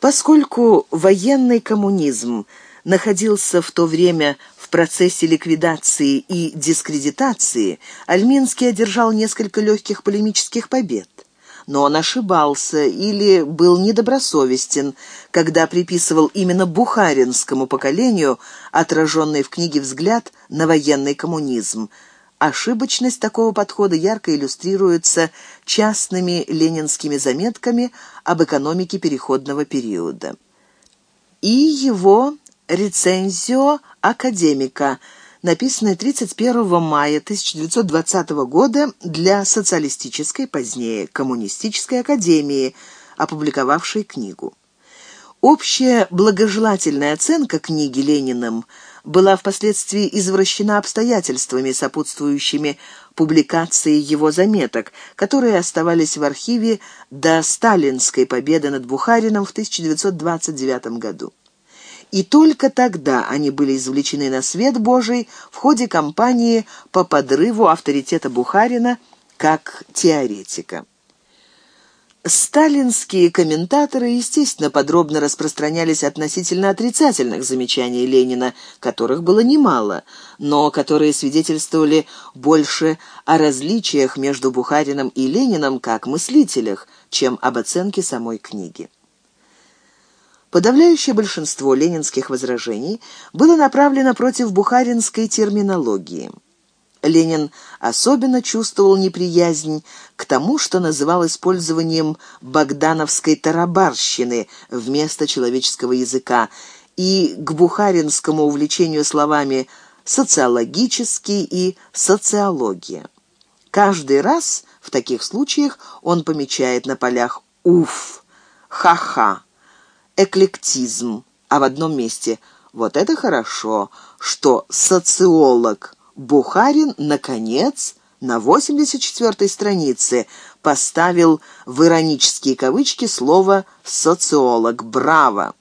Поскольку военный коммунизм находился в то время в процессе ликвидации и дискредитации, Альминский одержал несколько легких полемических побед. Но он ошибался или был недобросовестен, когда приписывал именно бухаринскому поколению отраженный в книге взгляд на военный коммунизм – Ошибочность такого подхода ярко иллюстрируется частными ленинскими заметками об экономике переходного периода. И его рецензио академика, написанная 31 мая 1920 года для социалистической, позднее коммунистической академии, опубликовавшей книгу. Общая благожелательная оценка книги Лениным – была впоследствии извращена обстоятельствами, сопутствующими публикации его заметок, которые оставались в архиве до сталинской победы над Бухарином в 1929 году. И только тогда они были извлечены на свет Божий в ходе кампании по подрыву авторитета Бухарина как теоретика. Сталинские комментаторы, естественно, подробно распространялись относительно отрицательных замечаний Ленина, которых было немало, но которые свидетельствовали больше о различиях между Бухарином и Лениным как мыслителях, чем об оценке самой книги. Подавляющее большинство ленинских возражений было направлено против бухаринской терминологии – Ленин особенно чувствовал неприязнь к тому, что называл использованием богдановской тарабарщины вместо человеческого языка, и к бухаринскому увлечению словами «социологический» и «социология». Каждый раз в таких случаях он помечает на полях «уф», «ха-ха», «эклектизм», а в одном месте «вот это хорошо», что «социолог», Бухарин, наконец, на 84-й странице поставил в иронические кавычки слово «социолог». Браво!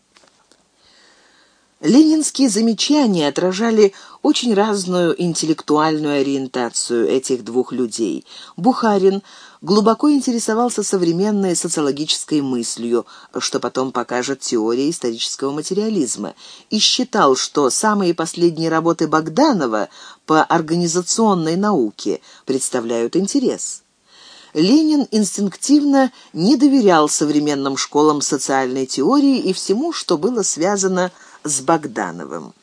Ленинские замечания отражали очень разную интеллектуальную ориентацию этих двух людей. Бухарин глубоко интересовался современной социологической мыслью, что потом покажет теория исторического материализма, и считал, что самые последние работы Богданова по организационной науке представляют интерес. Ленин инстинктивно не доверял современным школам социальной теории и всему, что было связано с Богдановым.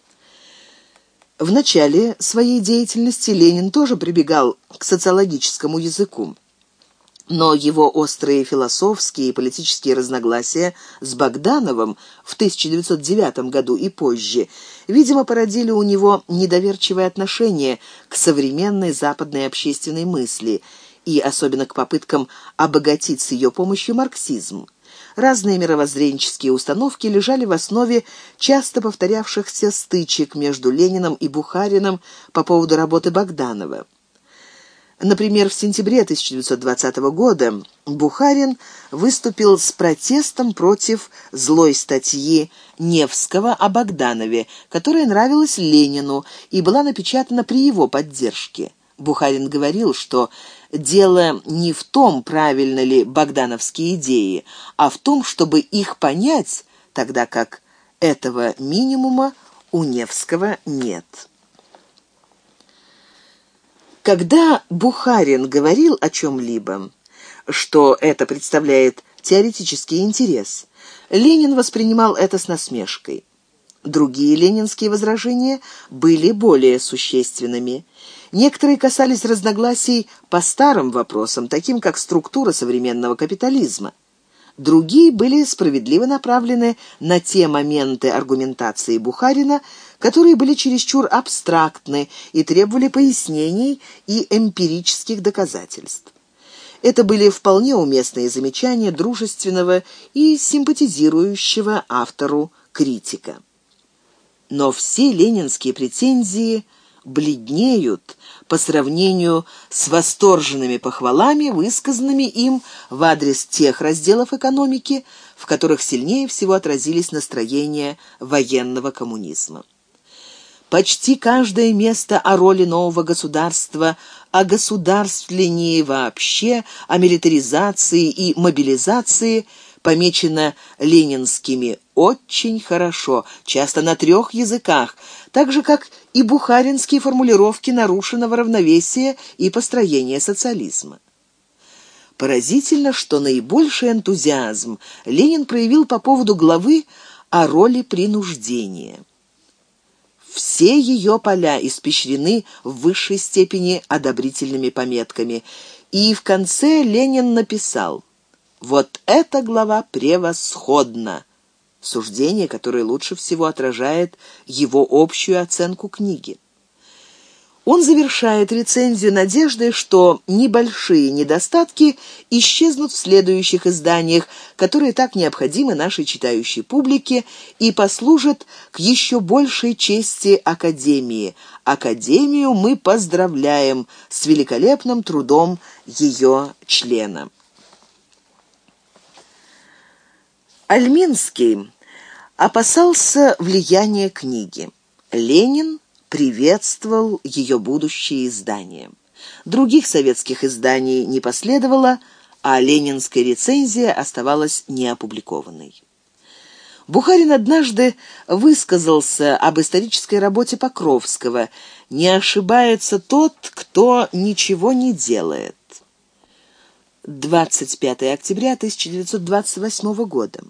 В начале своей деятельности Ленин тоже прибегал к социологическому языку. Но его острые философские и политические разногласия с Богдановым в 1909 году и позже, видимо, породили у него недоверчивое отношение к современной западной общественной мысли и особенно к попыткам обогатить с ее помощью марксизм. Разные мировоззренческие установки лежали в основе часто повторявшихся стычек между Лениным и Бухарином по поводу работы Богданова. Например, в сентябре 1920 года Бухарин выступил с протестом против злой статьи Невского о Богданове, которая нравилась Ленину и была напечатана при его поддержке. Бухарин говорил, что дело не в том, правильно ли богдановские идеи, а в том, чтобы их понять, тогда как этого минимума у Невского нет. Когда Бухарин говорил о чем-либо, что это представляет теоретический интерес, Ленин воспринимал это с насмешкой. Другие ленинские возражения были более существенными. Некоторые касались разногласий по старым вопросам, таким как структура современного капитализма. Другие были справедливо направлены на те моменты аргументации Бухарина, которые были чересчур абстрактны и требовали пояснений и эмпирических доказательств. Это были вполне уместные замечания дружественного и симпатизирующего автору критика. Но все ленинские претензии бледнеют по сравнению с восторженными похвалами, высказанными им в адрес тех разделов экономики, в которых сильнее всего отразились настроения военного коммунизма. Почти каждое место о роли нового государства, о государствлении вообще, о милитаризации и мобилизации помечено ленинскими «очень хорошо», часто на трех языках, так же, как и бухаринские формулировки нарушенного равновесия и построения социализма. Поразительно, что наибольший энтузиазм Ленин проявил по поводу главы о роли принуждения. Все ее поля испещрены в высшей степени одобрительными пометками, и в конце Ленин написал «Вот эта глава превосходна!» Суждение, которое лучше всего отражает его общую оценку книги. Он завершает рецензию надеждой, что небольшие недостатки исчезнут в следующих изданиях, которые так необходимы нашей читающей публике и послужат к еще большей чести Академии. Академию мы поздравляем с великолепным трудом ее члена. Альминский опасался влияния книги. Ленин приветствовал ее будущее издание. Других советских изданий не последовало, а ленинская рецензия оставалась неопубликованной. Бухарин однажды высказался об исторической работе Покровского «Не ошибается тот, кто ничего не делает». 25 октября 1928 года.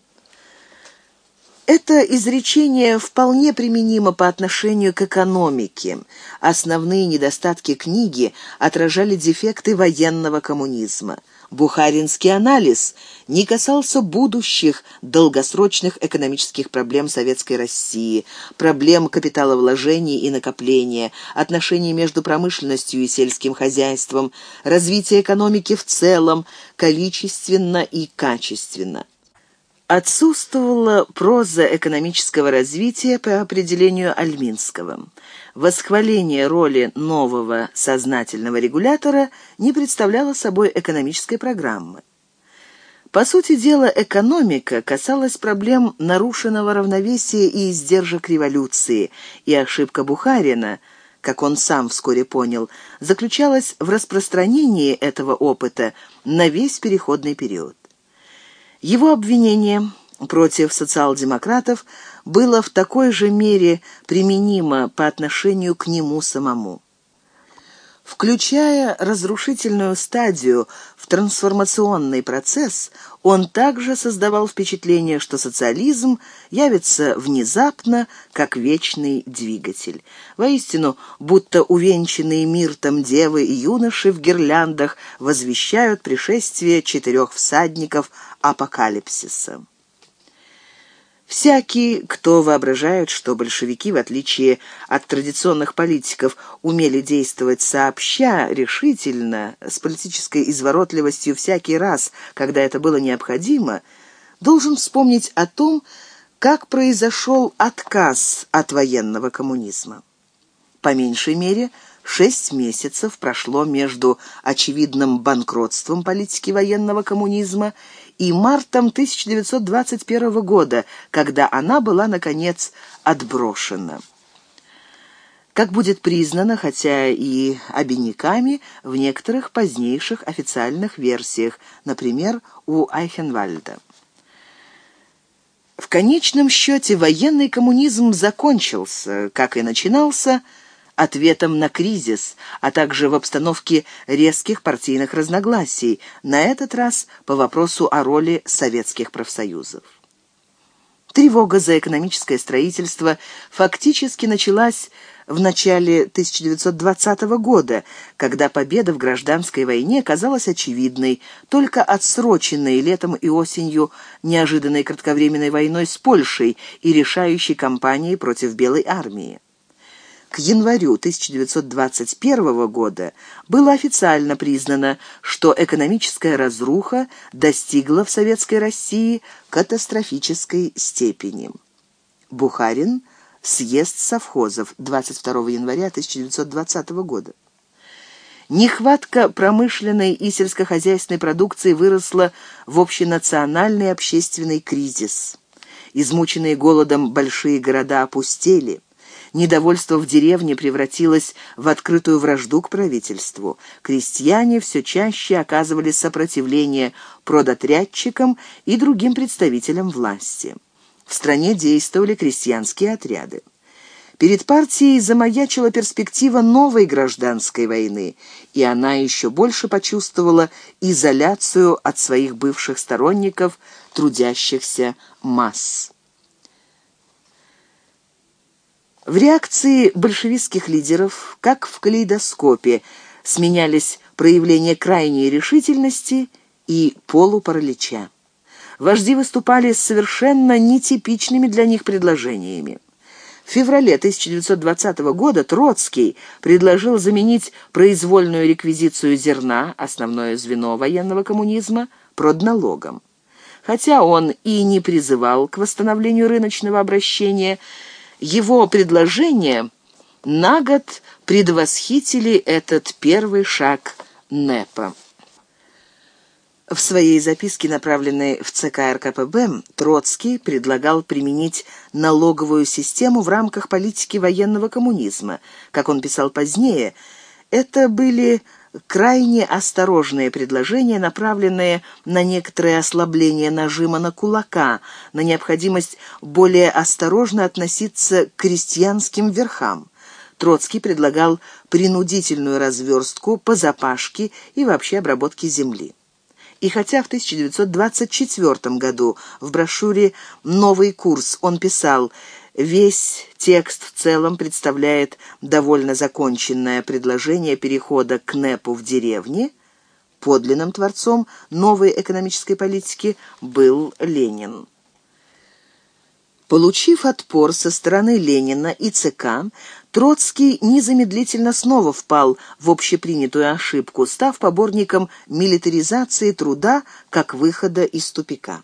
Это изречение вполне применимо по отношению к экономике. Основные недостатки книги отражали дефекты военного коммунизма. Бухаринский анализ не касался будущих долгосрочных экономических проблем Советской России, проблем капиталовложений и накопления, отношений между промышленностью и сельским хозяйством, развития экономики в целом, количественно и качественно. Отсутствовала проза экономического развития по определению Альминского. Восхваление роли нового сознательного регулятора не представляло собой экономической программы. По сути дела, экономика касалась проблем нарушенного равновесия и издержек революции, и ошибка Бухарина, как он сам вскоре понял, заключалась в распространении этого опыта на весь переходный период. Его обвинение против социал-демократов было в такой же мере применимо по отношению к нему самому. Включая разрушительную стадию в трансформационный процесс, он также создавал впечатление, что социализм явится внезапно, как вечный двигатель. Воистину, будто увенчанные миртом девы и юноши в гирляндах возвещают пришествие четырех всадников апокалипсиса. Всякий, кто воображает, что большевики, в отличие от традиционных политиков, умели действовать сообща, решительно, с политической изворотливостью всякий раз, когда это было необходимо, должен вспомнить о том, как произошел отказ от военного коммунизма. По меньшей мере, шесть месяцев прошло между очевидным банкротством политики военного коммунизма и мартом 1921 года, когда она была, наконец, отброшена. Как будет признано, хотя и обиняками, в некоторых позднейших официальных версиях, например, у Айхенвальда. В конечном счете военный коммунизм закончился, как и начинался, ответом на кризис, а также в обстановке резких партийных разногласий, на этот раз по вопросу о роли советских профсоюзов. Тревога за экономическое строительство фактически началась в начале 1920 года, когда победа в гражданской войне казалась очевидной, только отсроченной летом и осенью неожиданной кратковременной войной с Польшей и решающей кампанией против Белой армии. К январю 1921 года было официально признано, что экономическая разруха достигла в Советской России катастрофической степени. Бухарин. Съезд совхозов. 22 января 1920 года. Нехватка промышленной и сельскохозяйственной продукции выросла в общенациональный общественный кризис. Измученные голодом большие города опустели – Недовольство в деревне превратилось в открытую вражду к правительству. Крестьяне все чаще оказывали сопротивление продотрядчикам и другим представителям власти. В стране действовали крестьянские отряды. Перед партией замаячила перспектива новой гражданской войны, и она еще больше почувствовала изоляцию от своих бывших сторонников, трудящихся масс. В реакции большевистских лидеров, как в калейдоскопе, сменялись проявления крайней решительности и полупаралича. Вожди выступали с совершенно нетипичными для них предложениями. В феврале 1920 года Троцкий предложил заменить произвольную реквизицию зерна, основное звено военного коммунизма, продналогом. Хотя он и не призывал к восстановлению рыночного обращения, его предложения на год предвосхитили этот первый шаг НЭПа. В своей записке, направленной в ЦК РКПБ, Троцкий предлагал применить налоговую систему в рамках политики военного коммунизма. Как он писал позднее, это были крайне осторожные предложения, направленные на некоторое ослабление нажима на кулака, на необходимость более осторожно относиться к крестьянским верхам. Троцкий предлагал принудительную разверстку по запашке и вообще обработке земли. И хотя в 1924 году в брошюре «Новый курс» он писал Весь текст в целом представляет довольно законченное предложение перехода к НЭПу в деревне. Подлинным творцом новой экономической политики был Ленин. Получив отпор со стороны Ленина и ЦК, Троцкий незамедлительно снова впал в общепринятую ошибку, став поборником милитаризации труда как выхода из тупика.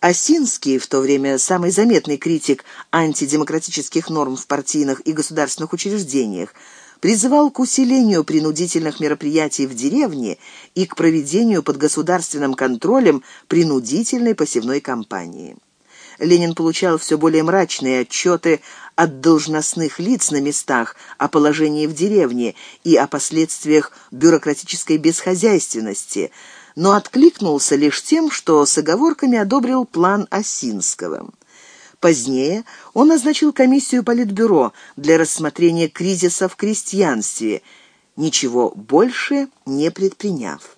Осинский, в то время самый заметный критик антидемократических норм в партийных и государственных учреждениях, призывал к усилению принудительных мероприятий в деревне и к проведению под государственным контролем принудительной посевной кампании. Ленин получал все более мрачные отчеты от должностных лиц на местах о положении в деревне и о последствиях бюрократической бесхозяйственности – но откликнулся лишь тем, что с оговорками одобрил план Осинского. Позднее он назначил комиссию Политбюро для рассмотрения кризиса в крестьянстве, ничего больше не предприняв.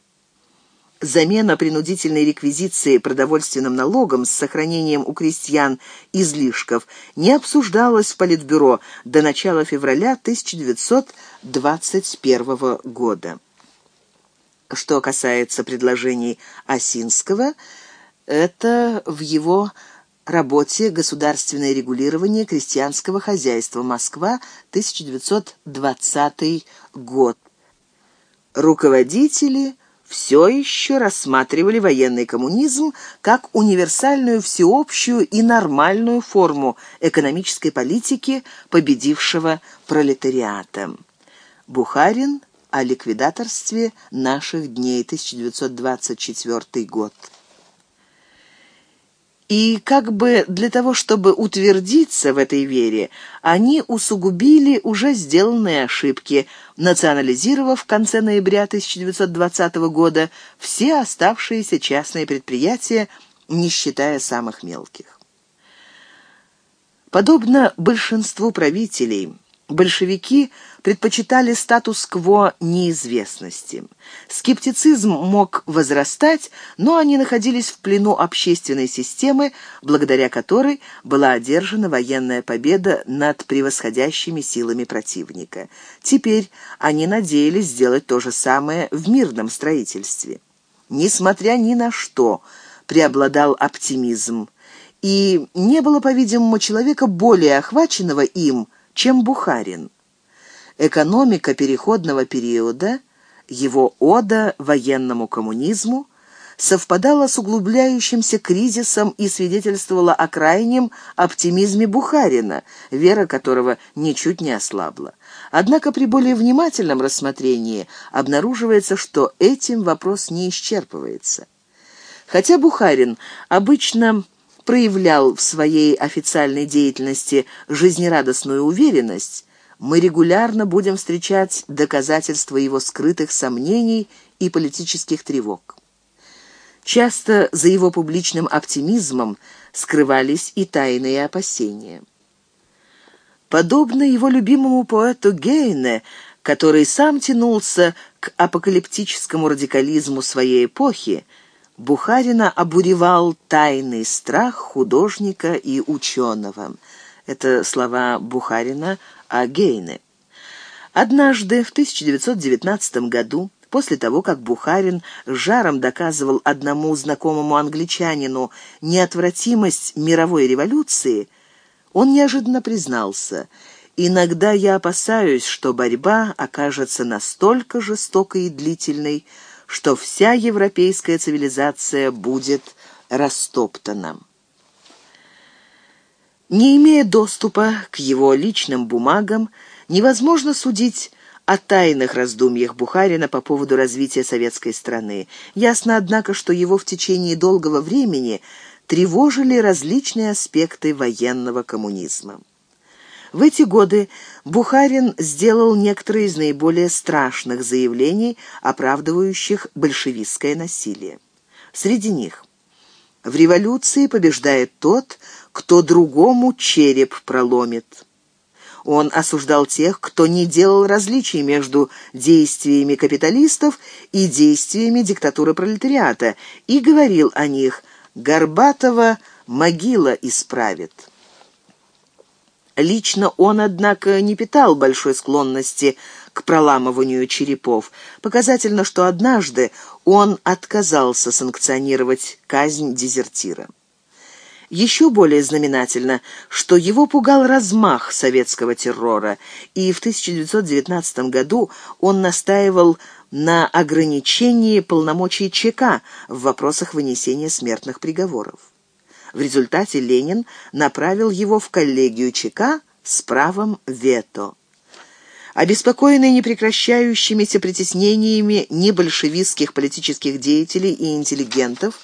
Замена принудительной реквизиции продовольственным налогом с сохранением у крестьян излишков не обсуждалась в Политбюро до начала февраля 1921 года. Что касается предложений Осинского, это в его работе «Государственное регулирование крестьянского хозяйства. Москва, 1920 год». Руководители все еще рассматривали военный коммунизм как универсальную, всеобщую и нормальную форму экономической политики победившего пролетариата. Бухарин о ликвидаторстве наших дней, 1924 год. И как бы для того, чтобы утвердиться в этой вере, они усугубили уже сделанные ошибки, национализировав в конце ноября 1920 года все оставшиеся частные предприятия, не считая самых мелких. Подобно большинству правителей, большевики предпочитали статус-кво неизвестности. Скептицизм мог возрастать, но они находились в плену общественной системы, благодаря которой была одержана военная победа над превосходящими силами противника. Теперь они надеялись сделать то же самое в мирном строительстве. Несмотря ни на что, преобладал оптимизм, и не было, по-видимому, человека более охваченного им, чем Бухарин. Экономика переходного периода, его ода военному коммунизму, совпадала с углубляющимся кризисом и свидетельствовала о крайнем оптимизме Бухарина, вера которого ничуть не ослабла. Однако при более внимательном рассмотрении обнаруживается, что этим вопрос не исчерпывается. Хотя Бухарин обычно проявлял в своей официальной деятельности жизнерадостную уверенность, мы регулярно будем встречать доказательства его скрытых сомнений и политических тревог. Часто за его публичным оптимизмом скрывались и тайные опасения. Подобно его любимому поэту Гейне, который сам тянулся к апокалиптическому радикализму своей эпохи, Бухарина обуревал тайный страх художника и ученого. Это слова Бухарина о Гейне. Однажды, в 1919 году, после того, как Бухарин жаром доказывал одному знакомому англичанину неотвратимость мировой революции, он неожиданно признался «Иногда я опасаюсь, что борьба окажется настолько жестокой и длительной, что вся европейская цивилизация будет растоптана». Не имея доступа к его личным бумагам, невозможно судить о тайных раздумьях Бухарина по поводу развития советской страны. Ясно, однако, что его в течение долгого времени тревожили различные аспекты военного коммунизма. В эти годы Бухарин сделал некоторые из наиболее страшных заявлений, оправдывающих большевистское насилие. Среди них «В революции побеждает тот, кто другому череп проломит». Он осуждал тех, кто не делал различий между действиями капиталистов и действиями диктатуры пролетариата, и говорил о них «Горбатова могила исправит». Лично он, однако, не питал большой склонности к проламыванию черепов. Показательно, что однажды он отказался санкционировать казнь дезертира. Еще более знаменательно, что его пугал размах советского террора, и в 1919 году он настаивал на ограничении полномочий ЧК в вопросах вынесения смертных приговоров. В результате Ленин направил его в коллегию ЧК с правом вето. Обеспокоенный непрекращающимися притеснениями небольшевистских политических деятелей и интеллигентов,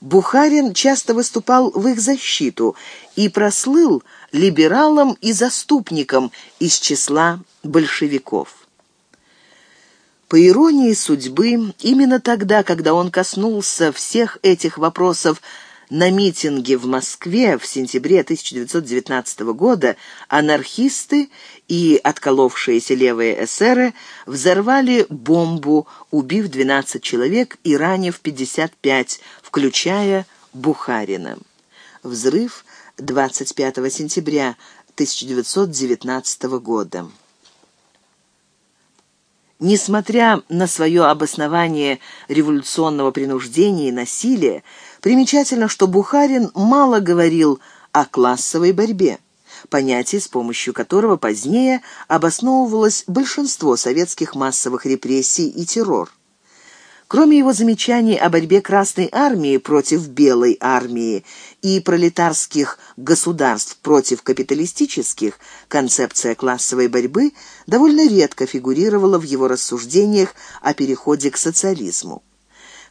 Бухарин часто выступал в их защиту и прослыл либералом и заступником из числа большевиков. По иронии судьбы, именно тогда, когда он коснулся всех этих вопросов на митинге в Москве в сентябре 1919 года анархисты и отколовшиеся левые эсеры взорвали бомбу, убив 12 человек и ранив 55, включая Бухарина. Взрыв 25 сентября 1919 года. Несмотря на свое обоснование революционного принуждения и насилия, примечательно, что Бухарин мало говорил о классовой борьбе, понятие, с помощью которого позднее обосновывалось большинство советских массовых репрессий и террор. Кроме его замечаний о борьбе Красной Армии против Белой Армии и пролетарских государств против капиталистических, концепция классовой борьбы довольно редко фигурировала в его рассуждениях о переходе к социализму.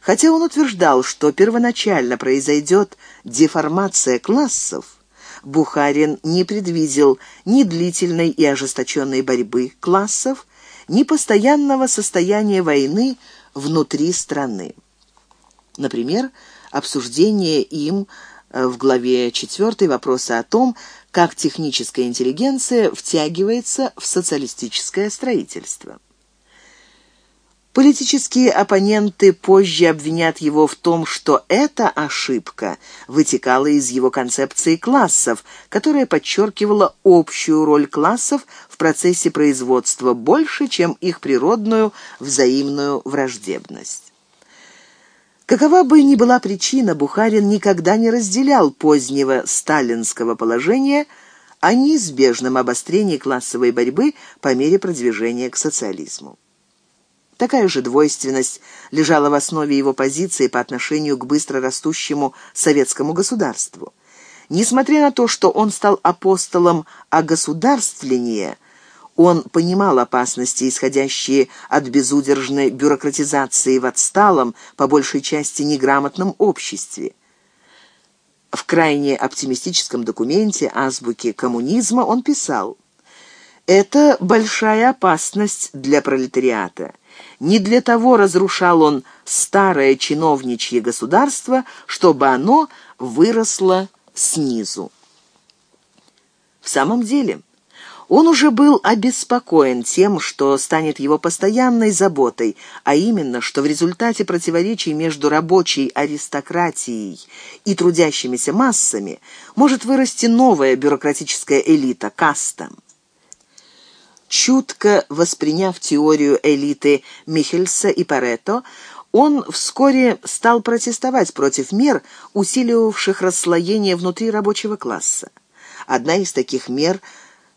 Хотя он утверждал, что первоначально произойдет деформация классов, Бухарин не предвидел ни длительной и ожесточенной борьбы классов, ни постоянного состояния войны внутри страны. Например, обсуждение им э, в главе 4 вопроса о том, как техническая интеллигенция втягивается в социалистическое строительство. Политические оппоненты позже обвинят его в том, что эта ошибка вытекала из его концепции классов, которая подчеркивала общую роль классов в процессе производства больше, чем их природную взаимную враждебность. Какова бы ни была причина, Бухарин никогда не разделял позднего сталинского положения о неизбежном обострении классовой борьбы по мере продвижения к социализму. Такая же двойственность лежала в основе его позиции по отношению к быстро растущему советскому государству. Несмотря на то, что он стал апостолом огосударствления, он понимал опасности, исходящие от безудержной бюрократизации в отсталом, по большей части неграмотном обществе. В крайне оптимистическом документе азбуки коммунизма он писал «Это большая опасность для пролетариата». Не для того разрушал он старое чиновничье государство, чтобы оно выросло снизу. В самом деле, он уже был обеспокоен тем, что станет его постоянной заботой, а именно, что в результате противоречий между рабочей аристократией и трудящимися массами может вырасти новая бюрократическая элита – каста. Чутко восприняв теорию элиты Михельса и Парето, он вскоре стал протестовать против мер, усиливавших расслоение внутри рабочего класса. Одна из таких мер –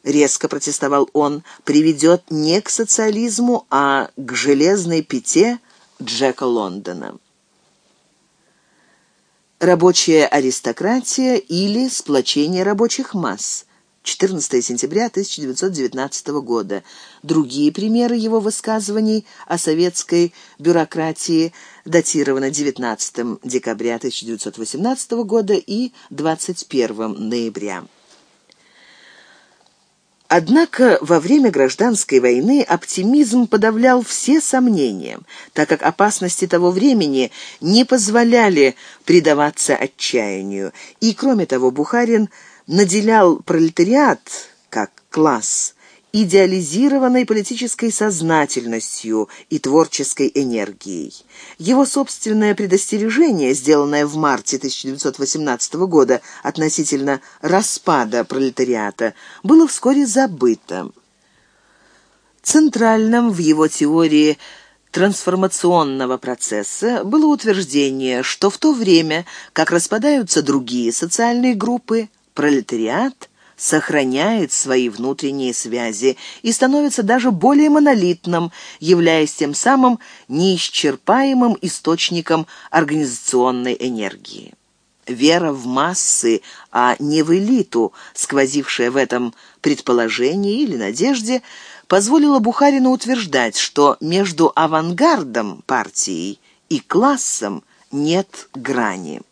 резко протестовал он, приведет не к социализму, а к железной пяте Джека Лондона. Рабочая аристократия или сплочение рабочих масс. 14 сентября 1919 года. Другие примеры его высказываний о советской бюрократии датированы 19 декабря 1918 года и 21 ноября. Однако во время гражданской войны оптимизм подавлял все сомнения, так как опасности того времени не позволяли предаваться отчаянию. И, кроме того, Бухарин наделял пролетариат, как класс, идеализированной политической сознательностью и творческой энергией. Его собственное предостережение, сделанное в марте 1918 года относительно распада пролетариата, было вскоре забыто. Центральным в его теории трансформационного процесса было утверждение, что в то время, как распадаются другие социальные группы, пролетариат сохраняет свои внутренние связи и становится даже более монолитным, являясь тем самым неисчерпаемым источником организационной энергии. Вера в массы, а не в элиту, сквозившая в этом предположении или надежде, позволила Бухарину утверждать, что между авангардом партии и классом нет грани.